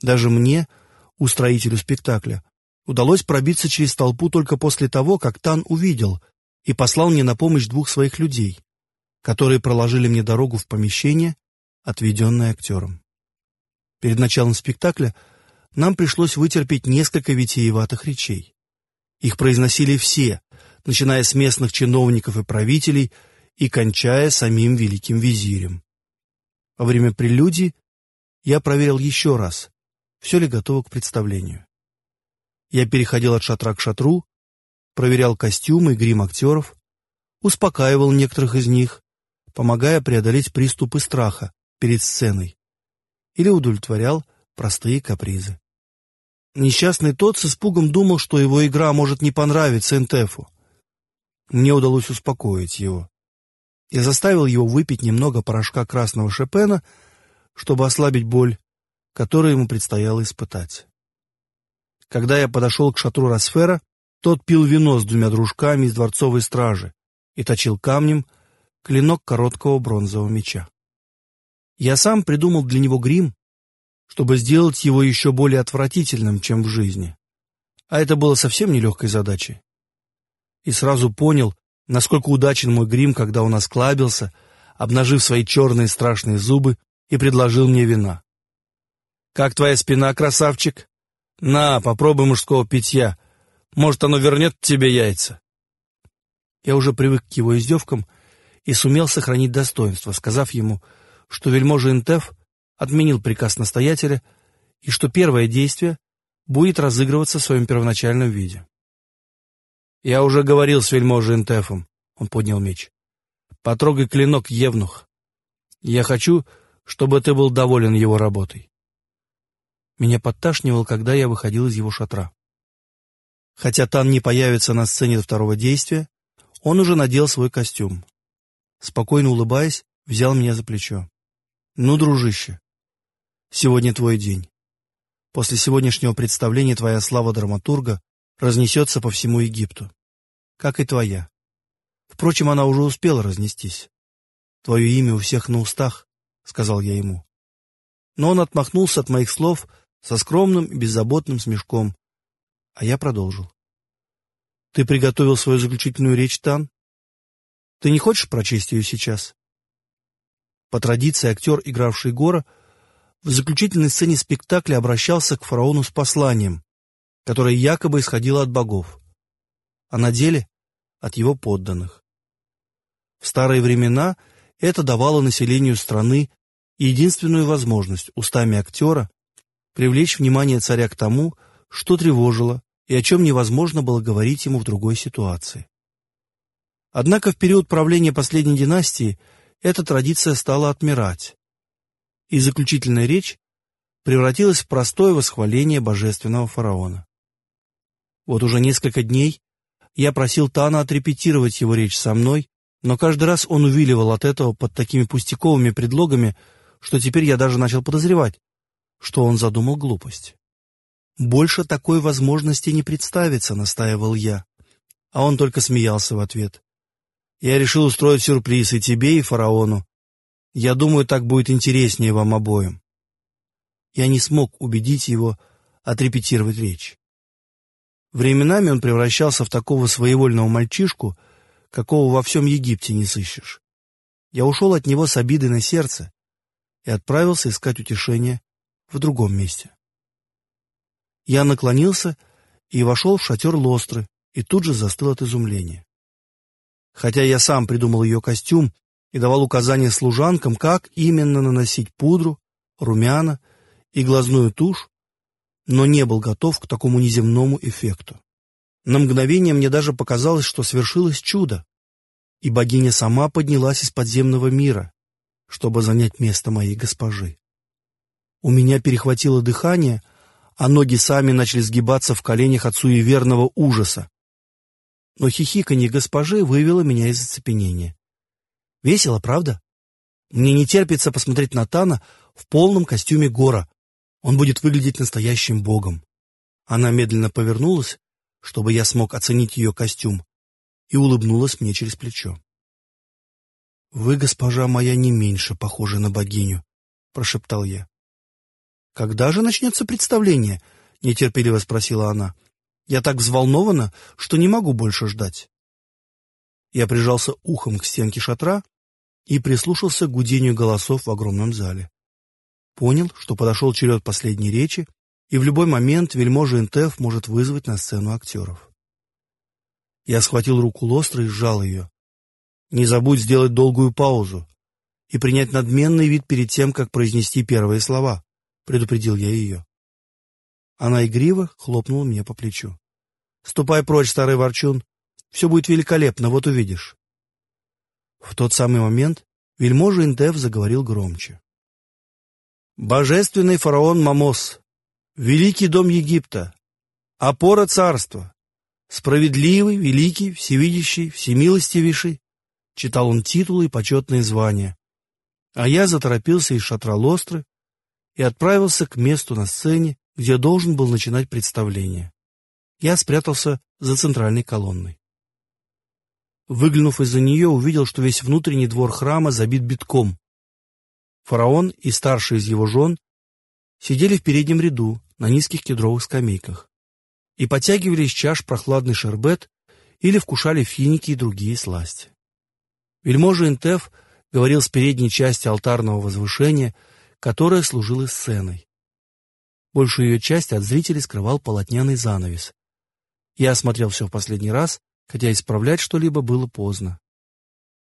Даже мне, устроителю спектакля, удалось пробиться через толпу только после того, как Тан увидел и послал мне на помощь двух своих людей, которые проложили мне дорогу в помещение, отведенное актером. Перед началом спектакля нам пришлось вытерпеть несколько витиеватых речей. Их произносили все, начиная с местных чиновников и правителей и кончая самим великим визирем. Во время прелюдии я проверил еще раз, все ли готово к представлению. Я переходил от шатра к шатру, проверял костюмы и грим актеров, успокаивал некоторых из них, помогая преодолеть приступы страха перед сценой, или удовлетворял простые капризы. Несчастный тот с испугом думал, что его игра может не понравиться Энтефу. Мне удалось успокоить его. Я заставил его выпить немного порошка красного Шопена, чтобы ослабить боль, которую ему предстояло испытать. Когда я подошел к шатру Росфера, тот пил вино с двумя дружками из дворцовой стражи и точил камнем клинок короткого бронзового меча. Я сам придумал для него грим, чтобы сделать его еще более отвратительным, чем в жизни. А это было совсем нелегкой задачей. И сразу понял, насколько удачен мой грим, когда он осклабился, обнажив свои черные страшные зубы, и предложил мне вина. «Как твоя спина, красавчик? На, попробуй мужского питья. Может, оно вернет тебе яйца». Я уже привык к его издевкам и сумел сохранить достоинство, сказав ему, что вельможа Интеф отменил приказ настоятеля и что первое действие будет разыгрываться в своем первоначальном виде. «Я уже говорил с вельможей Интефом», — он поднял меч. «Потрогай клинок, Евнух. Я хочу, чтобы ты был доволен его работой». Меня подташнивал, когда я выходил из его шатра. Хотя Тан не появится на сцене до второго действия, он уже надел свой костюм. Спокойно улыбаясь, взял меня за плечо. «Ну, дружище, сегодня твой день. После сегодняшнего представления твоя слава драматурга разнесется по всему Египту. Как и твоя. Впрочем, она уже успела разнестись. Твое имя у всех на устах, — сказал я ему. Но он отмахнулся от моих слов со скромным и беззаботным смешком, а я продолжил. Ты приготовил свою заключительную речь, Тан? Ты не хочешь прочесть ее сейчас? По традиции актер, игравший Гора, в заключительной сцене спектакля обращался к фараону с посланием, которое якобы исходило от богов, а на деле — от его подданных. В старые времена это давало населению страны единственную возможность устами актера привлечь внимание царя к тому, что тревожило и о чем невозможно было говорить ему в другой ситуации. Однако в период правления последней династии эта традиция стала отмирать, и заключительная речь превратилась в простое восхваление божественного фараона. Вот уже несколько дней я просил Тана отрепетировать его речь со мной, но каждый раз он увиливал от этого под такими пустяковыми предлогами, что теперь я даже начал подозревать, что он задумал глупость. «Больше такой возможности не представится», — настаивал я. А он только смеялся в ответ. «Я решил устроить сюрприз и тебе, и фараону. Я думаю, так будет интереснее вам обоим». Я не смог убедить его отрепетировать речь. Временами он превращался в такого своевольного мальчишку, какого во всем Египте не сыщешь. Я ушел от него с обидой на сердце и отправился искать утешение в другом месте. Я наклонился и вошел в шатер Лостры и тут же застыл от изумления. Хотя я сам придумал ее костюм и давал указания служанкам, как именно наносить пудру, румяна и глазную тушь, но не был готов к такому неземному эффекту. На мгновение мне даже показалось, что свершилось чудо, и богиня сама поднялась из подземного мира, чтобы занять место моей госпожи. У меня перехватило дыхание, а ноги сами начали сгибаться в коленях от суеверного ужаса. Но хихиканье госпожи вывело меня из оцепенения. Весело, правда? Мне не терпится посмотреть на Тана в полном костюме гора, он будет выглядеть настоящим богом. Она медленно повернулась, чтобы я смог оценить ее костюм, и улыбнулась мне через плечо. «Вы, госпожа моя, не меньше похожи на богиню», — прошептал я. «Когда же начнется представление?» — нетерпеливо спросила она. «Я так взволнована, что не могу больше ждать». Я прижался ухом к стенке шатра и прислушался к гудению голосов в огромном зале. Понял, что подошел черед последней речи, и в любой момент вельможа Интеф может вызвать на сцену актеров. Я схватил руку Лостра и сжал ее. «Не забудь сделать долгую паузу и принять надменный вид перед тем, как произнести первые слова», — предупредил я ее. Она игриво хлопнула мне по плечу. «Ступай прочь, старый ворчун. Все будет великолепно, вот увидишь». В тот самый момент вельможа Интеф заговорил громче. «Божественный фараон Мамос, великий дом Египта, опора царства, справедливый, великий, всевидящий, всемилостивейший», читал он титулы и почетные звания. А я заторопился из шатра Лостры и отправился к месту на сцене, где должен был начинать представление. Я спрятался за центральной колонной. Выглянув из-за нее, увидел, что весь внутренний двор храма забит битком. Фараон и старший из его жен сидели в переднем ряду на низких кедровых скамейках и потягивали из чаш прохладный шербет или вкушали финики и другие сласти. Вельможа Интеф говорил с передней части алтарного возвышения, которая служила сценой. Большую ее часть от зрителей скрывал полотняный занавес. Я осмотрел все в последний раз, хотя исправлять что-либо было поздно.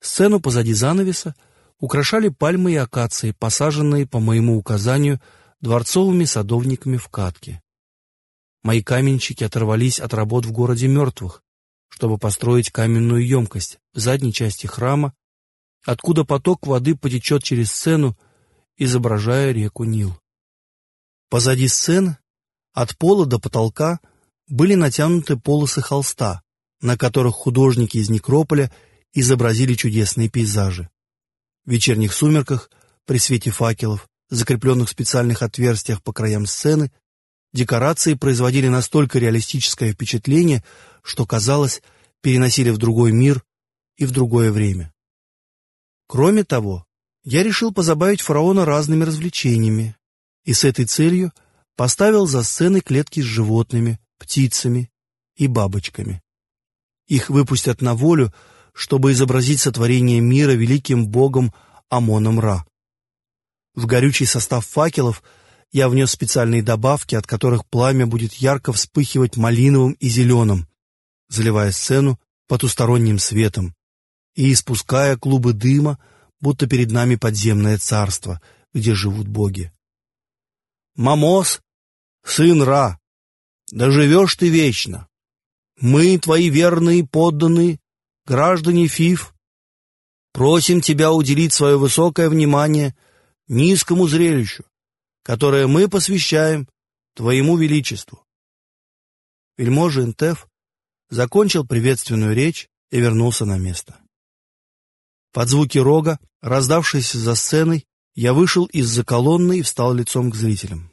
Сцену позади занавеса украшали пальмы и акации, посаженные, по моему указанию, дворцовыми садовниками в катке. Мои каменщики оторвались от работ в городе мертвых, чтобы построить каменную емкость в задней части храма, откуда поток воды потечет через сцену, изображая реку Нил. Позади сцены, от пола до потолка, были натянуты полосы холста, на которых художники из Некрополя изобразили чудесные пейзажи. В вечерних сумерках, при свете факелов, закрепленных в специальных отверстиях по краям сцены, декорации производили настолько реалистическое впечатление, что, казалось, переносили в другой мир и в другое время. Кроме того, я решил позабавить фараона разными развлечениями, и с этой целью поставил за сценой клетки с животными, птицами и бабочками. Их выпустят на волю, чтобы изобразить сотворение мира великим богом Амоном Ра. В горючий состав факелов я внес специальные добавки, от которых пламя будет ярко вспыхивать малиновым и зеленым, заливая сцену потусторонним светом и испуская клубы дыма, будто перед нами подземное царство, где живут боги. Мамос, сын Ра, да живешь ты вечно. Мы, твои верные подданные, граждане Фиф, просим тебя уделить свое высокое внимание низкому зрелищу, которое мы посвящаем твоему величеству. Вельможа Интеф закончил приветственную речь и вернулся на место. Под звуки рога, раздавшиеся за сценой, я вышел из-за колонны и встал лицом к зрителям.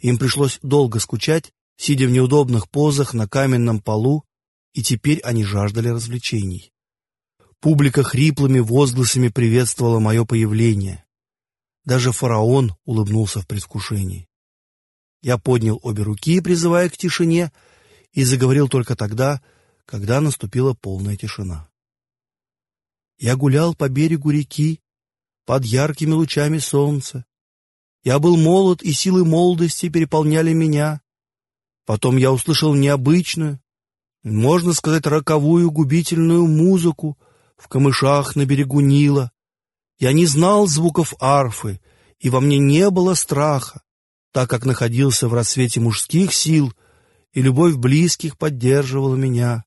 Им пришлось долго скучать, сидя в неудобных позах на каменном полу, и теперь они жаждали развлечений. Публика хриплыми возгласами приветствовала мое появление. Даже фараон улыбнулся в предвкушении. Я поднял обе руки, призывая к тишине, и заговорил только тогда, когда наступила полная тишина. Я гулял по берегу реки, под яркими лучами солнца. Я был молод, и силы молодости переполняли меня. Потом я услышал необычную, можно сказать, роковую губительную музыку в камышах на берегу Нила. Я не знал звуков арфы, и во мне не было страха, так как находился в рассвете мужских сил, и любовь близких поддерживала меня.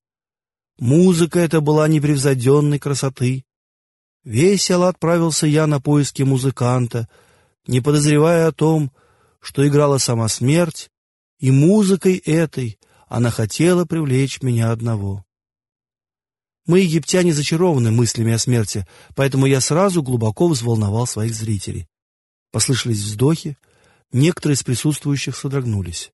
Музыка эта была непревзойденной красоты. Весело отправился я на поиски музыканта, не подозревая о том, что играла сама смерть, и музыкой этой она хотела привлечь меня одного. Мы, египтяне, зачарованы мыслями о смерти, поэтому я сразу глубоко взволновал своих зрителей. Послышались вздохи, некоторые из присутствующих содрогнулись.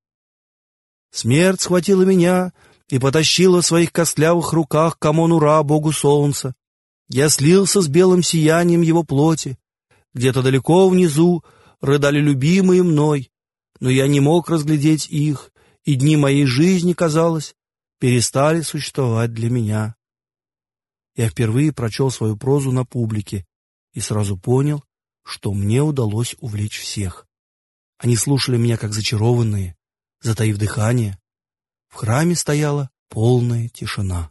Смерть схватила меня и потащила в своих костлявых руках к Амону-Ра, богу солнца. Я слился с белым сиянием его плоти. Где-то далеко внизу рыдали любимые мной, но я не мог разглядеть их, и дни моей жизни, казалось, перестали существовать для меня. Я впервые прочел свою прозу на публике и сразу понял, что мне удалось увлечь всех. Они слушали меня как зачарованные, затаив дыхание. В храме стояла полная тишина.